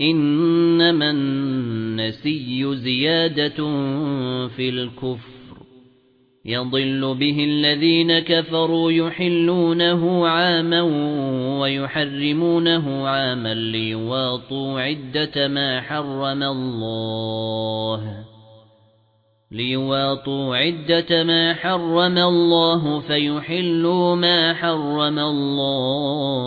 إنما النسي زيادة في الكفر. يضل به الذين كفروا يحلونه عاما ويحرمونه عاما ليواطوا عدة ما حرم الله. ليواطوا عدة ما حرم الله فيحلوا ما حرم الله.